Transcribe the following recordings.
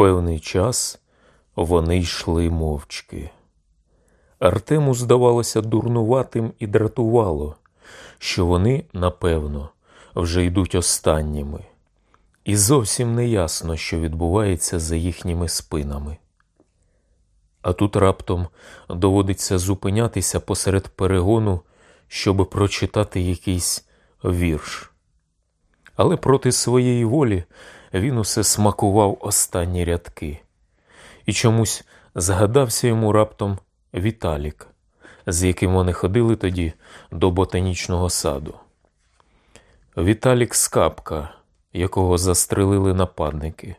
Певний час вони йшли мовчки. Артему здавалося дурнуватим і дратувало, що вони, напевно, вже йдуть останніми, і зовсім не ясно, що відбувається за їхніми спинами. А тут раптом доводиться зупинятися посеред перегону, щоб прочитати якийсь вірш. Але проти своєї волі він усе смакував останні рядки, і чомусь згадався йому раптом Віталік, з яким вони ходили тоді до ботанічного саду. Віталік Скапка, якого застрелили нападники,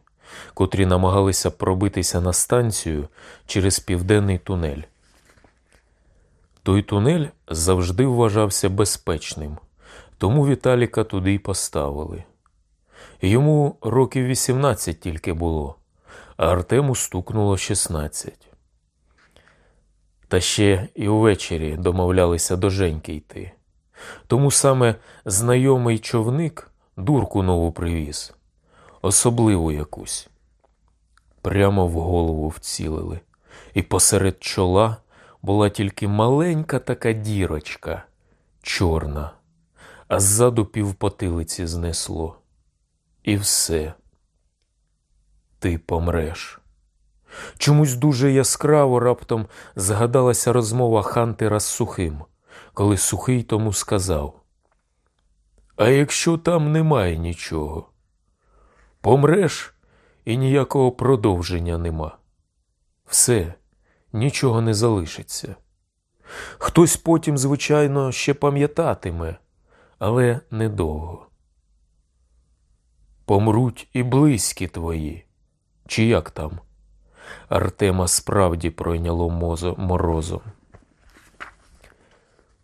котрі намагалися пробитися на станцію через південний тунель. Той тунель завжди вважався безпечним, тому Віталіка туди й поставили. Йому років 18 тільки було, а Артему стукнуло 16. Та ще і увечері домовлялися до Женьки йти. Тому саме знайомий човник дурку нову привіз, особливу якусь. Прямо в голову вцілили, і посеред чола була тільки маленька така дірочка, чорна, а ззаду півпотилиці знесло. І все. Ти помреш. Чомусь дуже яскраво раптом згадалася розмова Хантера з сухим, коли сухий тому сказав: А якщо там немає нічого, помреш і ніякого продовження нема. Все, нічого не залишиться. Хтось потім, звичайно, ще пам'ятатиме, але недовго. Помруть і близькі твої, чи як там? Артема справді пройняло мозо, морозом.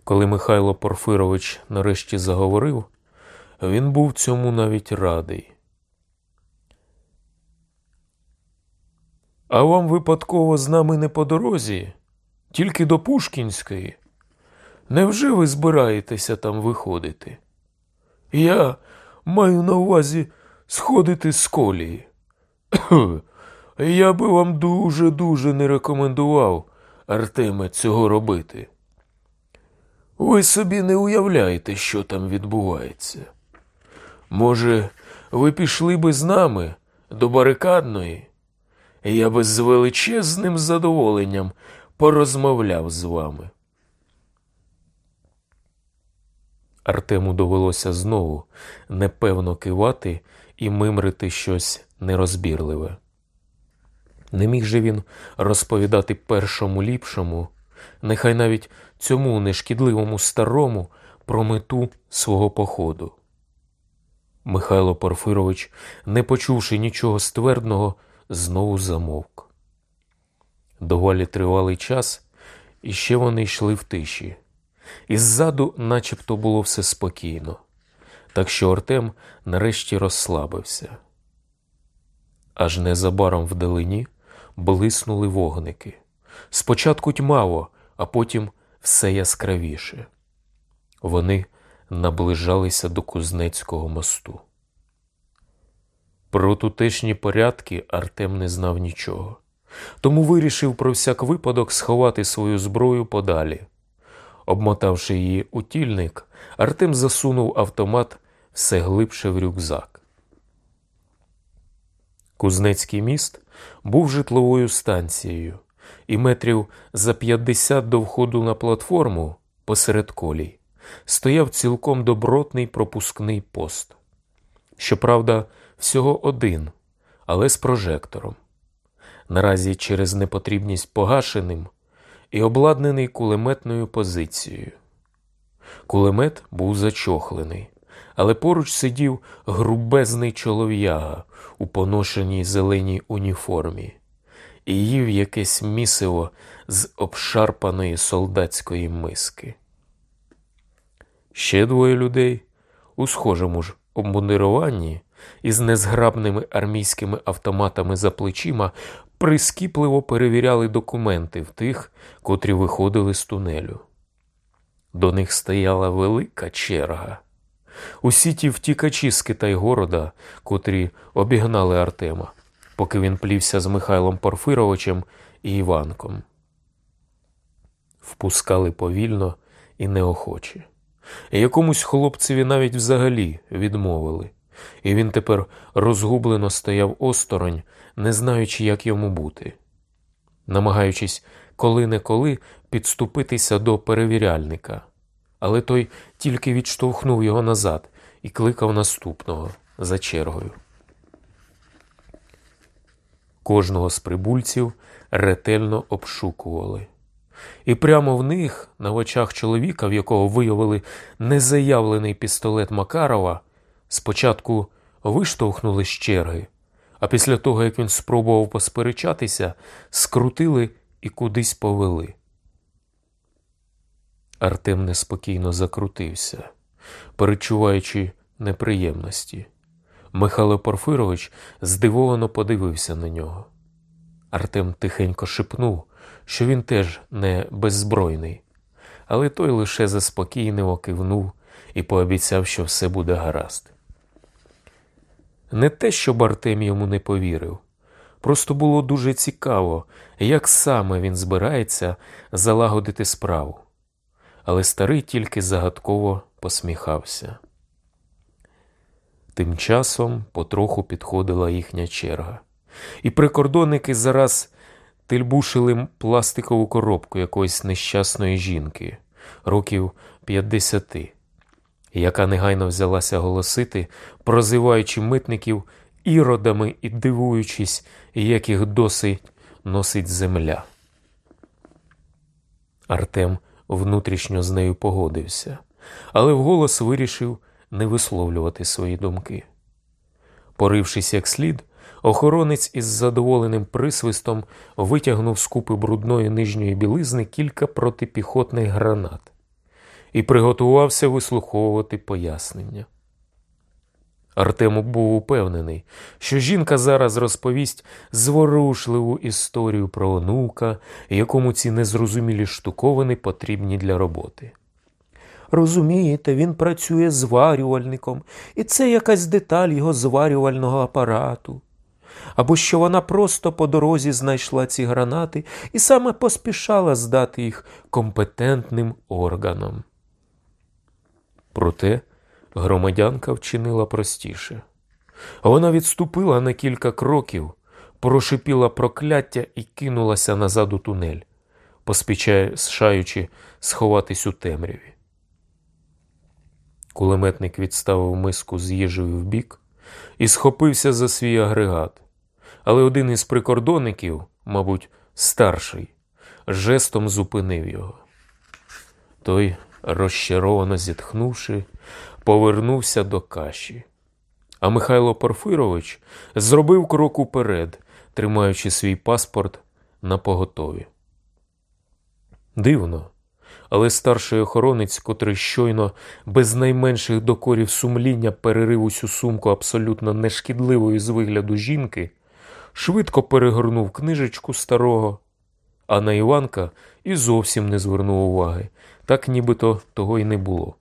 Коли Михайло Порфирович нарешті заговорив, він був цьому навіть радий. А вам випадково з нами не по дорозі, тільки до Пушкінської. Невже ви збираєтеся там виходити? Я маю на увазі сходити з колії. Я би вам дуже-дуже не рекомендував, Артеме, цього робити. Ви собі не уявляєте, що там відбувається. Може, ви пішли би з нами до барикадної, я би з величезним задоволенням порозмовляв з вами. Артему довелося знову непевно кивати і мимрити щось нерозбірливе. Не міг же він розповідати першому ліпшому, нехай навіть цьому нешкідливому старому про мету свого походу. Михайло Порфирович, не почувши нічого ствердного, знову замовк. Доволі тривалий час, і ще вони йшли в тиші. І ззаду начебто було все спокійно, так що Артем нарешті розслабився. Аж незабаром вдалині блиснули вогники. Спочатку тьмаво, а потім все яскравіше. Вони наближалися до Кузнецького мосту. Про тутешні порядки Артем не знав нічого, тому вирішив про всяк випадок сховати свою зброю подалі. Обмотавши її у тільник, Артем засунув автомат все глибше в рюкзак. Кузнецький міст був житловою станцією, і метрів за 50 до входу на платформу посеред колій стояв цілком добротний пропускний пост. Щоправда, всього один, але з прожектором. Наразі через непотрібність погашеним і обладнаний кулеметною позицією. Кулемет був зачохлений, але поруч сидів грубезний чолов'яга у поношеній зеленій уніформі і їв якесь місиво з обшарпаної солдатської миски. Ще двоє людей у схожому ж обмундируванні із незграбними армійськими автоматами за плечима прискіпливо перевіряли документи в тих, котрі виходили з тунелю. До них стояла велика черга. Усі ті втікачі з Китайгорода, котрі обігнали Артема, поки він плівся з Михайлом Порфировичем і Іванком. Впускали повільно і неохоче. Якомусь хлопцеві навіть взагалі відмовили, і він тепер розгублено стояв осторонь, не знаючи, як йому бути, намагаючись коли-неколи підступитися до перевіряльника, але той тільки відштовхнув його назад і кликав наступного за чергою. Кожного з прибульців ретельно обшукували. І прямо в них, на очах чоловіка, в якого виявили незаявлений пістолет Макарова, спочатку виштовхнули з черги, а після того, як він спробував посперечатися, скрутили і кудись повели. Артем неспокійно закрутився, перечуваючи неприємності. Михайло Порфирович здивовано подивився на нього. Артем тихенько шепнув, що він теж не беззбройний, але той лише заспокійливо кивнув і пообіцяв, що все буде гаразд. Не те, щоб Артем йому не повірив, просто було дуже цікаво, як саме він збирається залагодити справу. Але старий тільки загадково посміхався. Тим часом потроху підходила їхня черга, і прикордонники зараз тильбушили пластикову коробку якоїсь нещасної жінки, років 50, яка негайно взялася голосити, прозиваючи митників іродами і дивуючись, як їх досить носить земля. Артем внутрішньо з нею погодився, але вголос вирішив не висловлювати свої думки. Порившись як слід, охоронець із задоволеним присвистом витягнув з купи брудної нижньої білизни кілька протипіхотних гранат і приготувався вислуховувати пояснення. Артем був упевнений, що жінка зараз розповість зворушливу історію про онука, якому ці незрозумілі штуковини потрібні для роботи. Розумієте, він працює зварювальником, і це якась деталь його зварювального апарату. Або що вона просто по дорозі знайшла ці гранати і саме поспішала здати їх компетентним органам. Проте громадянка вчинила простіше. Вона відступила на кілька кроків, прошипіла прокляття і кинулася назад у тунель, поспішаючи сховатись у темряві. Кулеметник відставив миску з їжею вбік і схопився за свій агрегат. Але один із прикордонників, мабуть, старший, жестом зупинив його. Той, розчаровано зітхнувши, повернувся до каші. А Михайло Порфирович зробив крок уперед, тримаючи свій паспорт на поготові. Дивно, але старший охоронець, котрий щойно без найменших докорів сумління перерив усю сумку абсолютно нешкідливої з вигляду жінки, швидко перегорнув книжечку старого, а на Іванка і зовсім не звернув уваги, так нібито того й не було.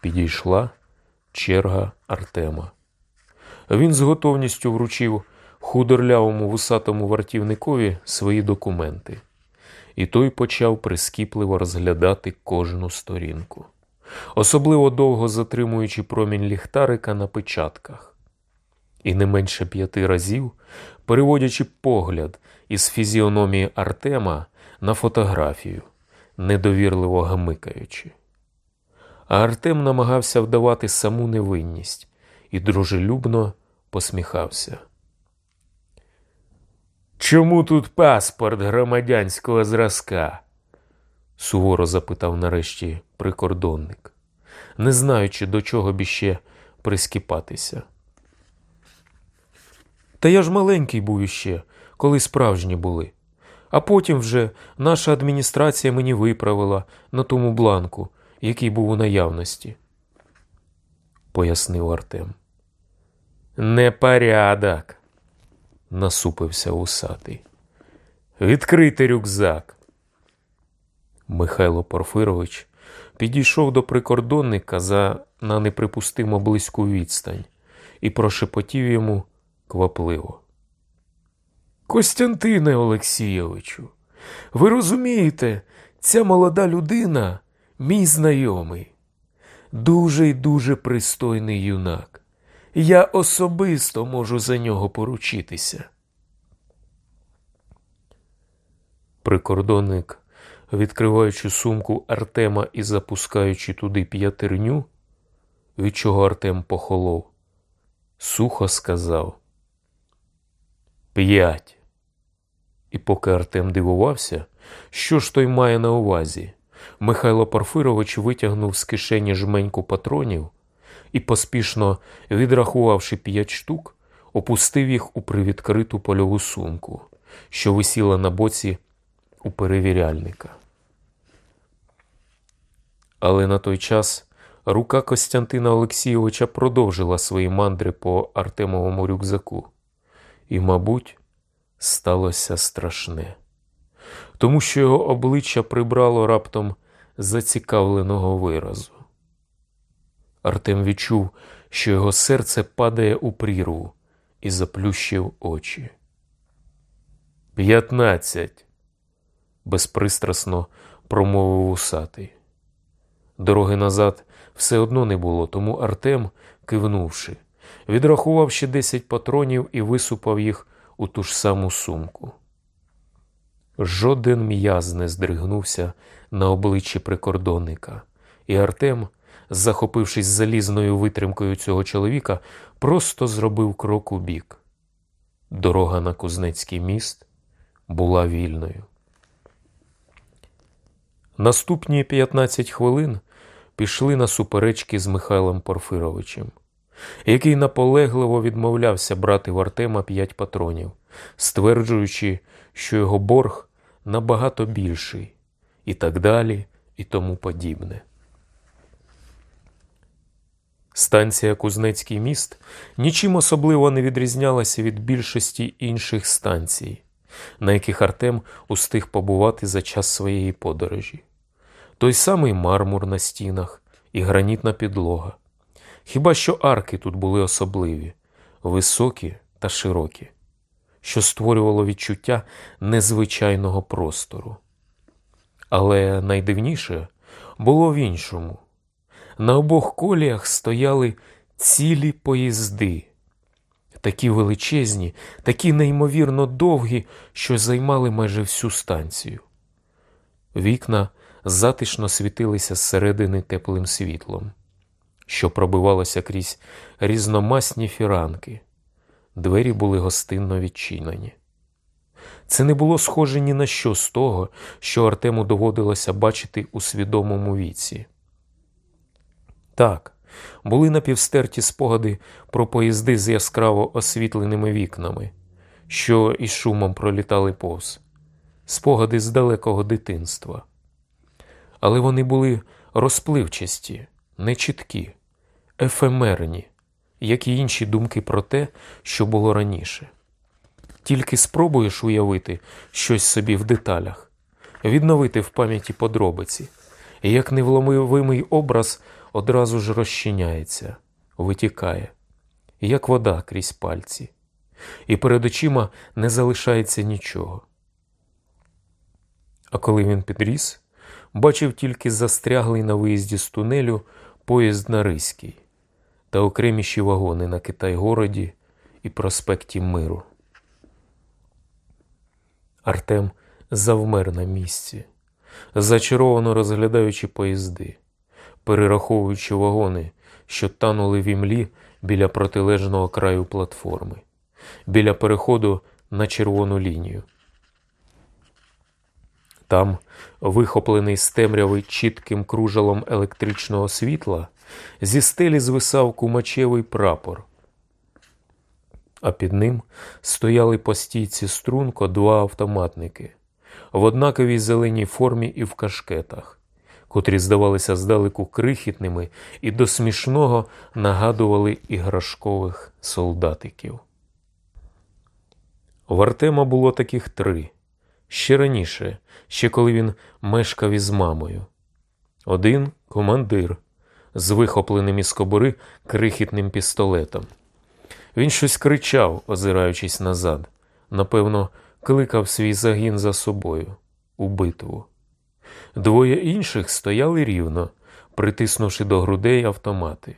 Підійшла черга Артема. Він з готовністю вручив худорлявому вусатому вартівникові свої документи і той почав прискіпливо розглядати кожну сторінку, особливо довго затримуючи промінь ліхтарика на печатках, і не менше п'яти разів переводячи погляд із фізіономії Артема на фотографію, недовірливо гамикаючи. А Артем намагався вдавати саму невинність і дружелюбно посміхався. Чому тут паспорт громадянського зразка? суворо запитав нарешті прикордонник, не знаючи, до чого б іще прискіпатися. Та я ж маленький був іще, коли справжні були. А потім вже наша адміністрація мені виправила на тому бланку, який був у наявності, пояснив Артем. Непорядок насупився усатий. Відкрити рюкзак. Михайло Порфирович підійшов до прикордонника за на неприпустимо близьку відстань і прошепотів йому квапливо. Костянтине Олексійовичу, ви розумієте, ця молода людина мій знайомий, дуже й дуже пристойний юнак. Я особисто можу за нього поручитися. Прикордонник, відкриваючи сумку Артема і запускаючи туди п'ятерню, від чого Артем похолов, сухо сказав П'ять. І поки Артем дивувався, що ж той має на увазі, Михайло Порфирович витягнув з кишені жменьку патронів і, поспішно відрахувавши п'ять штук, опустив їх у привідкриту польову сумку, що висіла на боці у перевіряльника. Але на той час рука Костянтина Олексійовича продовжила свої мандри по Артемовому рюкзаку. І, мабуть, сталося страшне, тому що його обличчя прибрало раптом зацікавленого виразу. Артем відчув, що його серце падає у прірву і заплющив очі. П'ятнадцять. безпристрасно промовив усатий. Дороги назад все одно не було, тому Артем, кивнувши, відрахував ще десять патронів і висупав їх у ту ж саму сумку. Жоден м'яз не здригнувся на обличчі прикордонника, і Артем, захопившись залізною витримкою цього чоловіка, просто зробив крок у бік. Дорога на Кузнецький міст була вільною. Наступні 15 хвилин пішли на суперечки з Михайлом Порфировичем, який наполегливо відмовлявся брати в Артема п'ять патронів, стверджуючи, що його борг набагато більший, і так далі, і тому подібне. Станція Кузнецький міст нічим особливо не відрізнялася від більшості інших станцій, на яких Артем устиг побувати за час своєї подорожі той самий мармур на стінах і гранітна підлога. Хіба що арки тут були особливі, високі та широкі, що створювало відчуття незвичайного простору. Але найдивніше було в іншому. На обох коліях стояли цілі поїзди, такі величезні, такі неймовірно довгі, що займали майже всю станцію. Вікна затишно світилися зсередини теплим світлом, що пробивалося крізь різномасні фіранки. Двері були гостинно відчинені. Це не було схоже ні на що з того, що Артему доводилося бачити у свідомому віці. Так, були напівстерті спогади про поїзди з яскраво освітленими вікнами, що із шумом пролітали повз, спогади з далекого дитинства але вони були розпливчасті, нечіткі, ефемерні, як і інші думки про те, що було раніше. Тільки спробуєш уявити щось собі в деталях, відновити в пам'яті подробиці, і як невломивий образ одразу ж розчиняється, витікає, як вода крізь пальці, і перед очима не залишається нічого. А коли він підріс, бачив тільки застряглий на виїзді з тунелю поїзд на Ризький та окреміші вагони на Китай-городі і проспекті Миру. Артем завмер на місці, зачаровано розглядаючи поїзди, перераховуючи вагони, що танули в імлі біля протилежного краю платформи, біля переходу на червону лінію. Там, вихоплений з темряви чітким кружалом електричного світла, зі стелі звисав кумачевий прапор, а під ним стояли по стійці струнко два автоматники в однаковій зеленій формі і в кашкетах, котрі здавалися здалеку крихітними і до смішного нагадували іграшкових солдатиків. В Артема було таких три ще раніше, ще коли він мешкав із мамою. Один командир з вихопленим із кобури крихітним пістолетом. Він щось кричав, озираючись назад, напевно, кликав свій загін за собою у битву. Двоє інших стояли рівно, притиснувши до грудей автомати.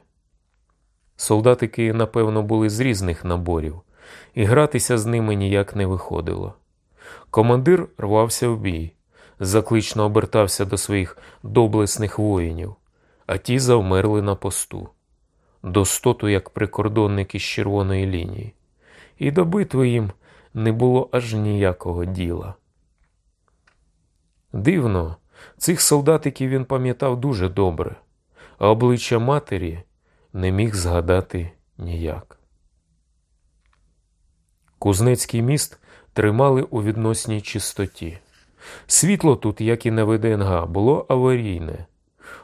Солдатики, напевно, були з різних наборів, і гратися з ними ніяк не виходило. Командир рвався в бій, заклично обертався до своїх доблесних воїнів, а ті завмерли на посту, достоту, як прикордонники з червоної лінії, і до битви їм не було аж ніякого діла. Дивно, цих солдатиків він пам'ятав дуже добре, а обличчя матері не міг згадати ніяк. Кузнецький міст тримали у відносній чистоті. Світло тут, як і на ВДНГ, було аварійне.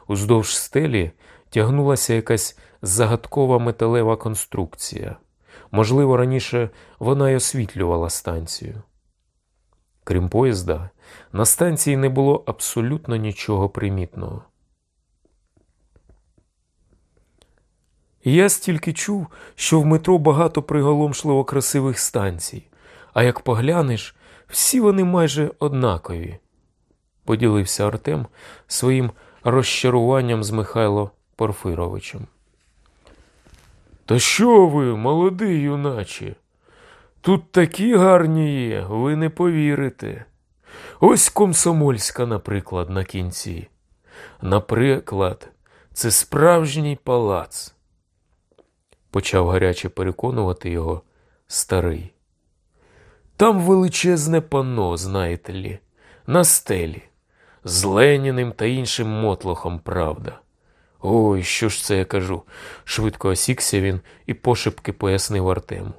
Уздовж стелі тягнулася якась загадкова металева конструкція. Можливо, раніше вона й освітлювала станцію. Крім поїзда, на станції не було абсолютно нічого примітного. Я стільки чув, що в метро багато приголомшливо красивих станцій, а як поглянеш, всі вони майже однакові, поділився Артем своїм розчаруванням з Михайло Порфировичем. Та що ви, молодий юначе? Тут такі гарні є, ви не повірите. Ось комсомольська, наприклад, на кінці. Наприклад, це справжній палац. Почав гаряче переконувати його старий. Там величезне панно, знаєте лі, на стелі, з Леніним та іншим мотлохом, правда. Ой, що ж це я кажу? швидко осікся він і пошепки пояснив Артему.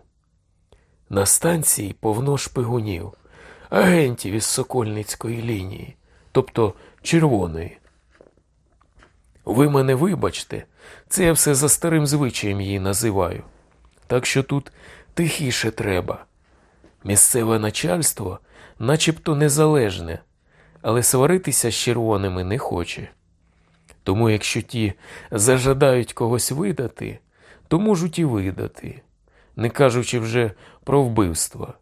На станції повно шпигунів, агентів із Сокольницької лінії, тобто червоної. Ви мене вибачте, це я все за старим звичаєм її називаю. Так що тут тихіше треба. Місцеве начальство начебто незалежне, але сваритися з червоними не хоче. Тому якщо ті зажадають когось видати, то можуть і видати, не кажучи вже про вбивство.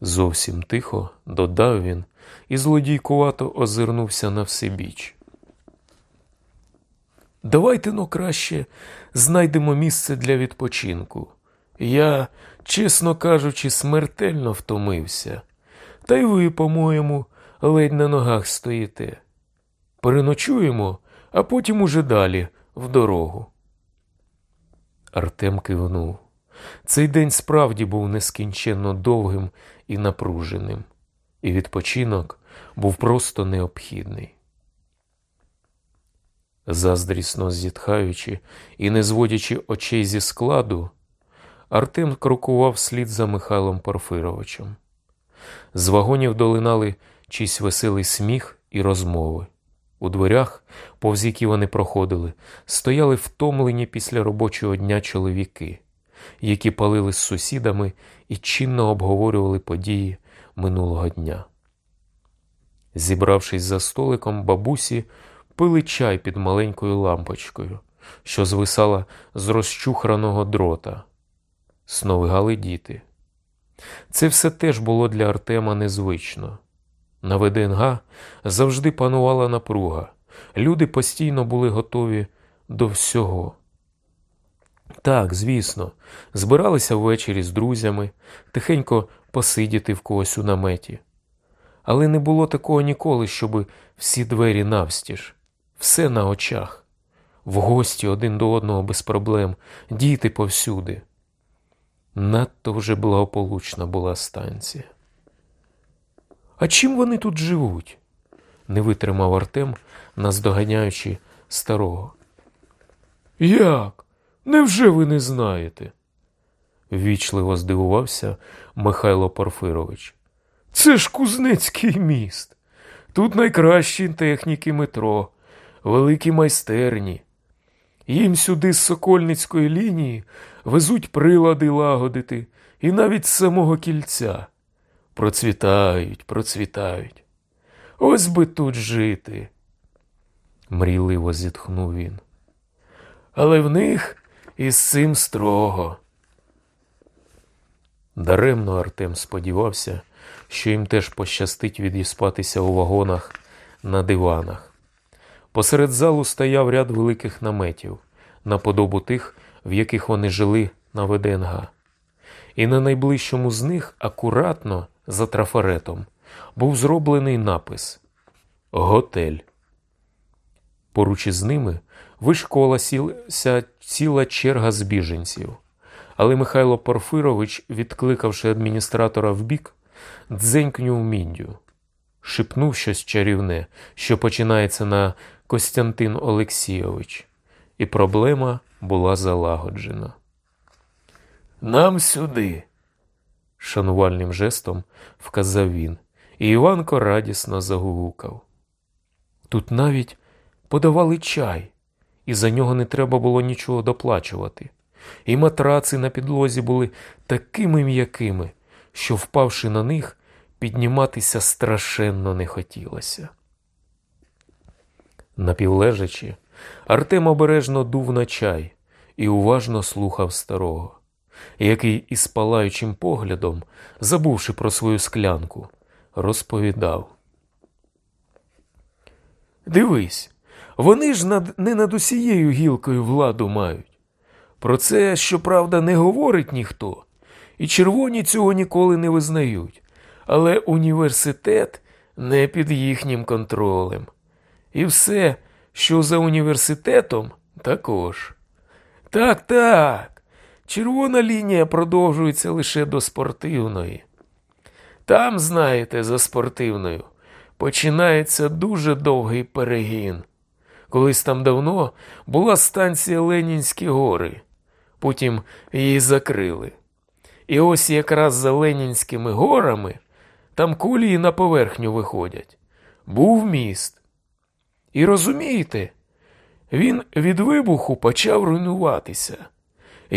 Зовсім тихо додав він і злодійкувато озирнувся на всебіч. Давайте но краще знайдемо місце для відпочинку. Я, чесно кажучи, смертельно втомився. Та й ви, по-моєму, ледь на ногах стоїте. Переночуємо, а потім уже далі, в дорогу. Артем кивнув. Цей день справді був нескінченно довгим і напруженим, і відпочинок був просто необхідний. Заздрісно зітхаючи і не зводячи очей зі складу, Артем крокував слід за Михайлом Порфировичем. З вагонів долинали чийсь веселий сміх і розмови. У дверях, повз які вони проходили, стояли втомлені після робочого дня чоловіки, які палили з сусідами і чинно обговорювали події минулого дня. Зібравшись за столиком, бабусі пили чай під маленькою лампочкою, що звисала з розчухраного дрота. Сновигали діти. Це все теж було для Артема незвично. На ВДНГ завжди панувала напруга. Люди постійно були готові до всього. Так, звісно, збиралися ввечері з друзями, тихенько посидіти в когось у наметі. Але не було такого ніколи, щоб всі двері навстіж, все на очах, в гості один до одного без проблем, діти повсюди. Надто вже благополучна була станція. А чим вони тут живуть? не витримав Артем, наздоганяючи старого. Як? Невже ви не знаєте? ввічливо здивувався Михайло Порфирович. Це ж Кузнецький міст. Тут найкращі техніки метро, великі майстерні. Їм сюди з Сокольницької лінії везуть прилади лагодити і навіть з самого кільця. Процвітають, процвітають. Ось би тут жити, мрійливо зітхнув він. Але в них із цим строго. Даремно Артем сподівався, що їм теж пощастить відіспатися у вагонах на диванах. Посеред залу стояв ряд великих наметів, на подобу тих, в яких вони жили на ВДНГ. І на найближчому з них акуратно за трафаретом був зроблений напис Готель. Поруч із ними вишколася ціла черга з біженців. Але Михайло Порфирович, відкликавши адміністратора вбік, дзенькнув міндю, шепнув щось чарівне, що починається на Костянтин Олексійович, і проблема була залагоджена. Нам сюди, шанувальним жестом вказав він, і Іванко радісно загугукав. Тут навіть подавали чай, і за нього не треба було нічого доплачувати. І матраци на підлозі були такими м'якими, що, впавши на них, підніматися страшенно не хотілося. Напівлежачи, Артем обережно дув на чай і уважно слухав старого, який із палаючим поглядом, забувши про свою склянку, розповідав. Дивись, вони ж над, не над усією гілкою владу мають. Про це, щоправда, не говорить ніхто, і червоні цього ніколи не визнають, але університет не під їхнім контролем. І все, що за університетом, також. Так, так, червона лінія продовжується лише до спортивної. Там, знаєте, за спортивною починається дуже довгий перегін. Колись там давно була станція Ленінські гори потім її закрили. І ось якраз за Ленінськими горами там колії на поверхню виходять. Був міст. І розумієте, він від вибуху почав руйнуватися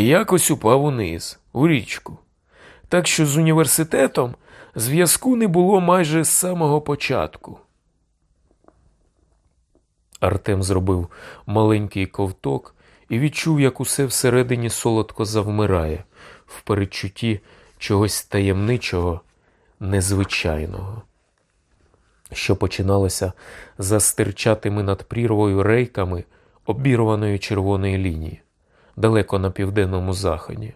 якось упав униз, у річку. Так що з університетом зв'язку не було майже з самого початку. Артем зробив маленький ковток і відчув, як усе всередині солодко завмирає в передчутті чогось таємничого, незвичайного, що починалося за стирчатими над прірвою рейками обірваної червоної лінії, далеко на південному заході.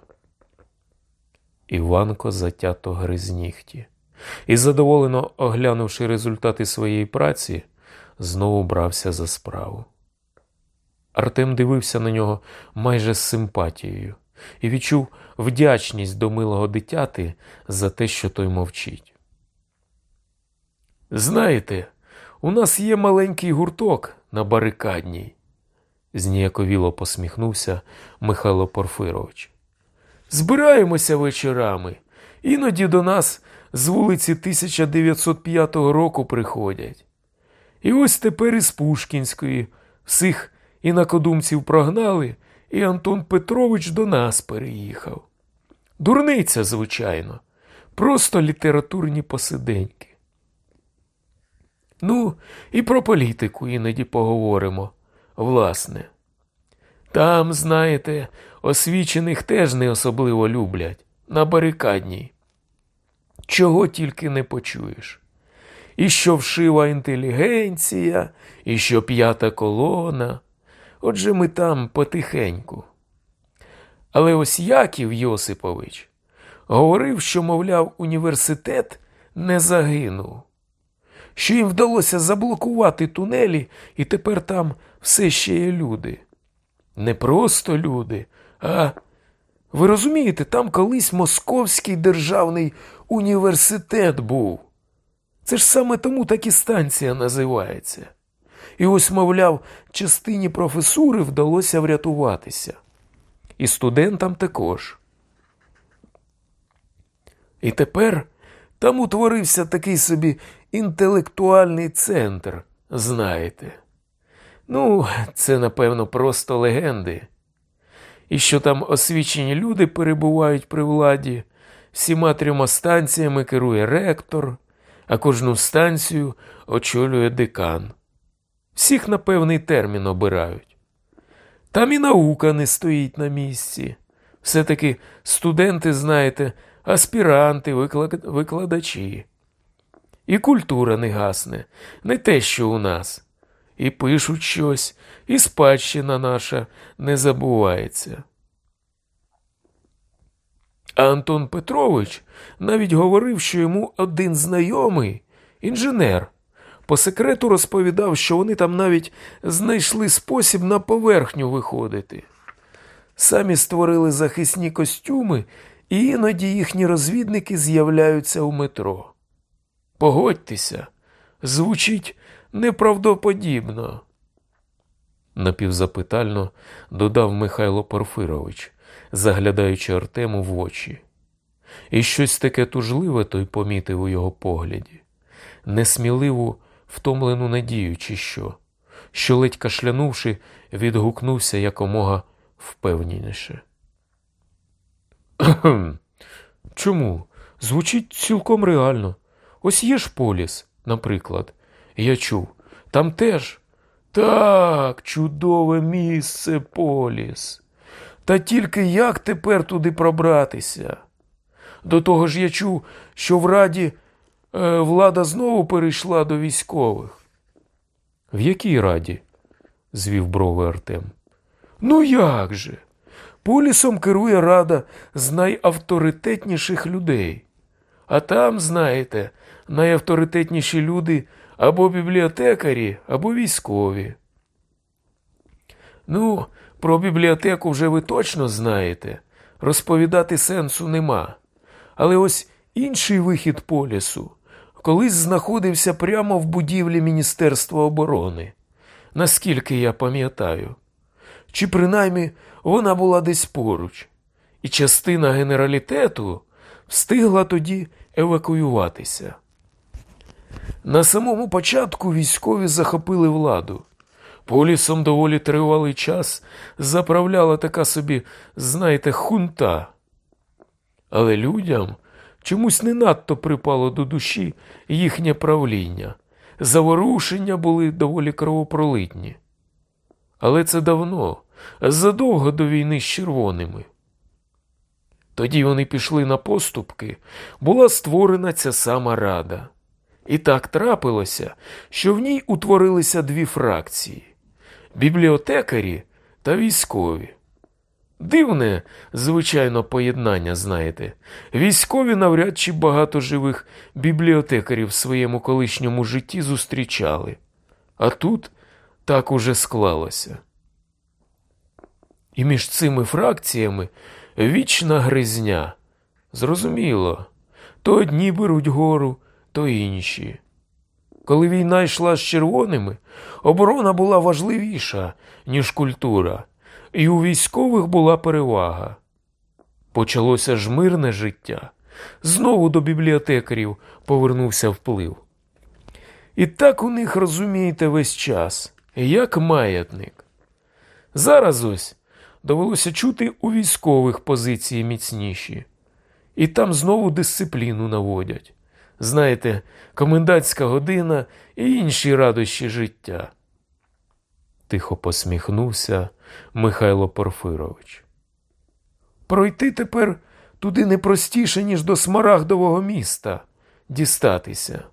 Іванко затято гриз нігті і, задоволено оглянувши результати своєї праці, знову брався за справу. Артем дивився на нього майже з симпатією і відчув вдячність до милого дитяти за те, що той мовчить. Знаєте, у нас є маленький гурток на барикадній, зніяковіло посміхнувся Михайло Порфирович. Збираємося вечорами, іноді до нас з вулиці 1905 року приходять. І ось тепер із Пушкінської всіх інакодумців прогнали, і Антон Петрович до нас переїхав. Дурниця, звичайно, просто літературні посиденьки. Ну, і про політику іноді поговоримо, власне. Там, знаєте, освічених теж не особливо люблять, на барикадній. Чого тільки не почуєш. І що вшива інтелігенція, і що п'ята колона, Отже ми там потихеньку. Але ось Яків Йосипович говорив, що, мовляв, університет не загинув, що їм вдалося заблокувати тунелі, і тепер там все ще є люди. Не просто люди, а ви розумієте, там колись Московський державний університет був. Це ж саме тому так і станція називається. І ось, мовляв, частині професури вдалося врятуватися. І студентам також. І тепер там утворився такий собі інтелектуальний центр, знаєте. Ну, це, напевно, просто легенди. І що там освічені люди перебувають при владі, всіма трьома станціями керує ректор, а кожну станцію очолює декан. Всіх на певний термін обирають. Там і наука не стоїть на місці. Все-таки студенти, знаєте, аспіранти, викладачі. І культура не гасне, не те, що у нас. І пишуть щось, і спадщина наша не забувається. Антон Петрович навіть говорив, що йому один знайомий, інженер, по секрету розповідав, що вони там навіть знайшли спосіб на поверхню виходити. Самі створили захисні костюми, і іноді їхні розвідники з'являються у метро. Погодьтеся, звучить неправдоподібно. Напівзапитально додав Михайло Порфирович, заглядаючи Артему в очі. І щось таке тужливе той помітив у його погляді, несміливу, втомлену надію, чи що, що, ледь кашлянувши, відгукнувся якомога впевненіше. Чому? Звучить цілком реально. Ось є ж поліс, наприклад. Я чув. Там теж. Так, чудове місце поліс. Та тільки як тепер туди пробратися? До того ж я чув, що в Раді е, влада знову перейшла до військових. В якій раді? звів брови Артем. Ну як же? Полісом керує рада з найавторитетніших людей. А там, знаєте, найавторитетніші люди або бібліотекарі, або військові. Ну, про бібліотеку вже ви точно знаєте. Розповідати сенсу нема. Але ось інший вихід полісу колись знаходився прямо в будівлі Міністерства оборони, наскільки я пам'ятаю. Чи принаймні вона була десь поруч, і частина генералітету встигла тоді евакуюватися. На самому початку військові захопили владу. Полісом доволі тривалий час заправляла така собі, знаєте, хунта. Але людям чомусь не надто припало до душі їхнє правління. Заворушення були доволі кровопролитні. Але це давно, задовго до війни з червоними. Тоді вони пішли на поступки, була створена ця сама рада. І так трапилося, що в ній утворилися дві фракції бібліотекарі та військові. Дивне, звичайно, поєднання, знаєте. Військові навряд чи багато живих бібліотекарів в своєму колишньому житті зустрічали. А тут так уже склалося. І між цими фракціями вічна гризня. Зрозуміло, то одні беруть гору, то інші. Коли війна йшла з червоними, оборона була важливіша, ніж культура, і у військових була перевага. Почалося ж мирне життя. Знову до бібліотекарів повернувся вплив. І так у них, розумієте, весь час, як маятник. Зараз ось довелося чути у військових позиції міцніші, і там знову дисципліну наводять. Знаєте, комендантська година і інші радощі життя. Тихо посміхнувся Михайло Порфирович. Пройти тепер туди не простіше, ніж до Смарагдового міста дістатися.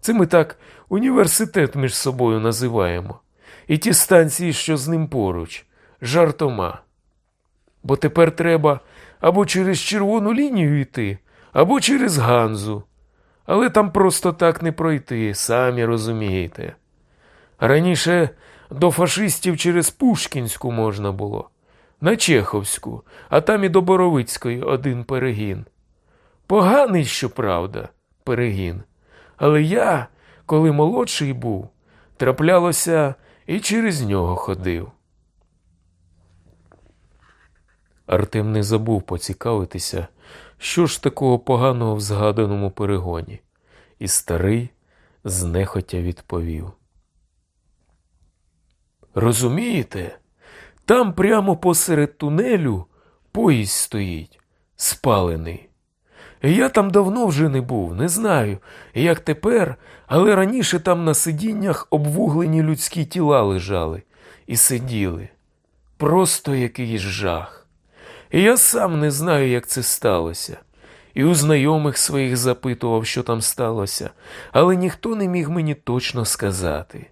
Це ми так університет між собою називаємо, і ті станції, що з ним поруч, жартома. Бо тепер треба або через червону лінію йти, або через Ганзу. Але там просто так не пройти, самі розумієте. Раніше до фашистів через Пушкінську можна було, на Чеховську, а там і до Боровицької один перегін. Поганий, щоправда, перегін. Але я, коли молодший був, траплялося і через нього ходив. Артем не забув поцікавитися, що ж такого поганого в згаданому перегоні, і старий знехотя відповів. Розумієте, там прямо посеред тунелю поїзд стоїть, спалений. Я там давно вже не був, не знаю, як тепер, але раніше там на сидіннях обвуглені людські тіла лежали і сиділи. Просто якийсь жах. Я сам не знаю, як це сталося. і у знайомих своїх запитував, що там сталося, але ніхто не міг мені точно сказати.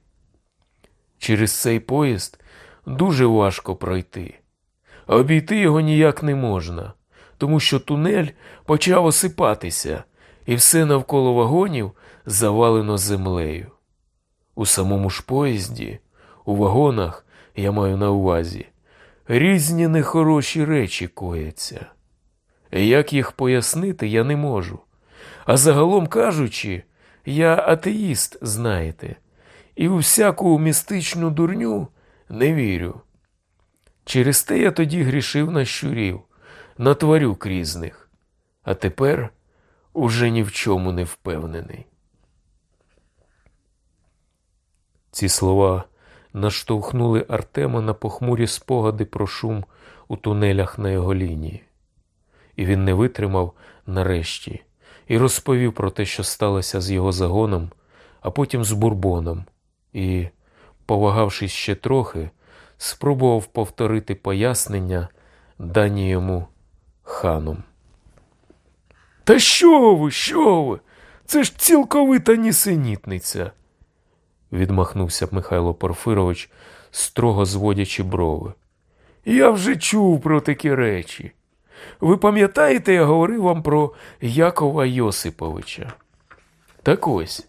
Через цей поїзд дуже важко пройти, а обійти його ніяк не можна, тому що тунель почав осипатися, і все навколо вагонів завалено землею. У самому ж поїзді, у вагонах, я маю на увазі, різні нехороші речі кояться. Як їх пояснити, я не можу. А загалом кажучи, я атеїст, знаєте, і у всяку містичну дурню не вірю. Через те я тоді грішив на щурів, на тварюк різних, а тепер уже ні в чому не впевнений. Ці слова наштовхнули Артема на похмурі спогади про шум у тунелях на його лінії. І він не витримав нарешті і розповів про те, що сталося з його загоном, а потім з бурбоном, і, повагавшись ще трохи, спробував повторити пояснення, дані йому ханом. Та що ви, що ви? Це ж цілковита нісенітниця відмахнувся Михайло Порфирович, строго зводячи брови. Я вже чув про такі речі. Ви пам'ятаєте, я говорив вам про Якова Йосиповича? Так ось,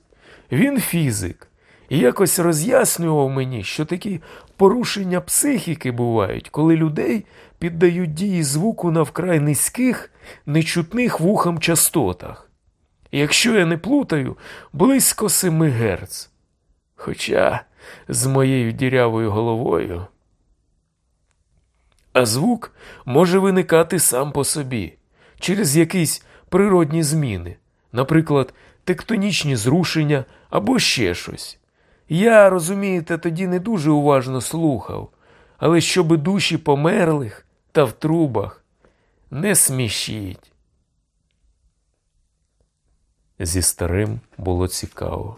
він фізик, і якось роз'яснював мені, що такі порушення психіки бувають, коли людей піддають дії звуку на вкрай низьких, нечутних вухам частотах. Якщо я не плутаю, близько 7 Герц. Хоча з моєю дірявою головою. А звук може виникати сам по собі через якісь природні зміни, наприклад, тектонічні зрушення або ще щось. Я, розумієте, тоді не дуже уважно слухав, але щоби душі померлих та в трубах не смішіть. Зі старим було цікаво.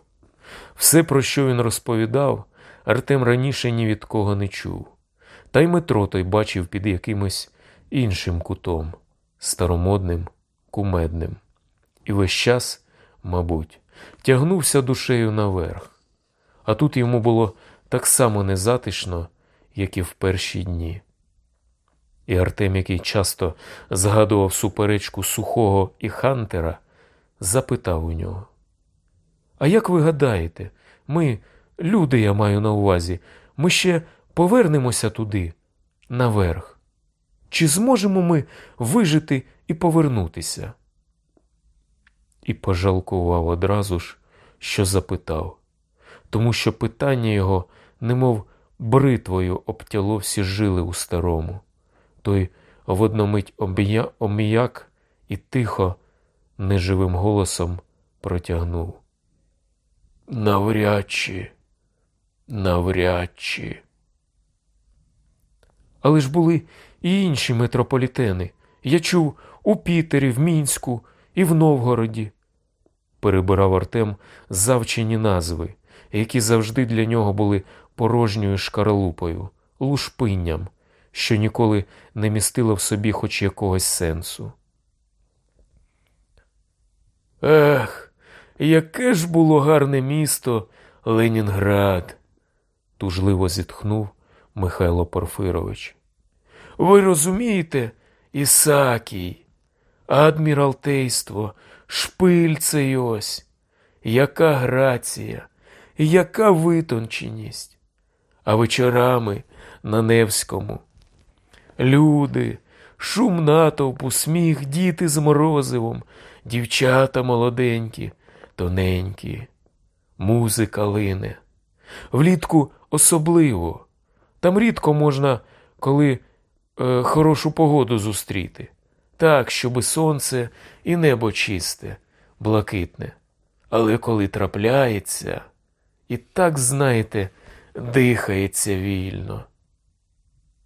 Все, про що він розповідав, Артем раніше ні від кого не чув. Та й метро той бачив під якимось іншим кутом, старомодним, кумедним. І весь час, мабуть, тягнувся душею наверх. А тут йому було так само незатишно, як і в перші дні. І Артем, який часто згадував суперечку сухого і Хантера, запитав у нього. А як ви гадаєте, ми, люди, я маю на увазі, ми ще повернемося туди, наверх? Чи зможемо ми вижити і повернутися? І пожалкував одразу ж, що запитав, тому що питання його, немов бритвою, обтяло всі жили у старому. Той в одномить оміяк і тихо, неживим голосом протягнув. Навряд чи, навряд чи. Але ж були і інші метрополітени. Я чув у Пітері, в Мінську і в Новгороді. Перебирав Артем завчені назви, які завжди для нього були порожньою шкаралупою, лушпинням, що ніколи не містило в собі хоч якогось сенсу. Ех, Яке ж було гарне місто Ленінград, тужливо зітхнув Михайло Порфирович. Ви розумієте, Ісакій, адміралтейство, шпиль цей ось, яка грація, яка витонченість, а вечорами на Невському. Люди, шум натовпу, сміх, діти з морозивом, дівчата молоденькі тоненькі, музика лине. Влітку особливо. Там рідко можна, коли е, хорошу погоду зустріти. Так, щоби сонце і небо чисте, блакитне. Але коли трапляється, і так, знаєте, дихається вільно.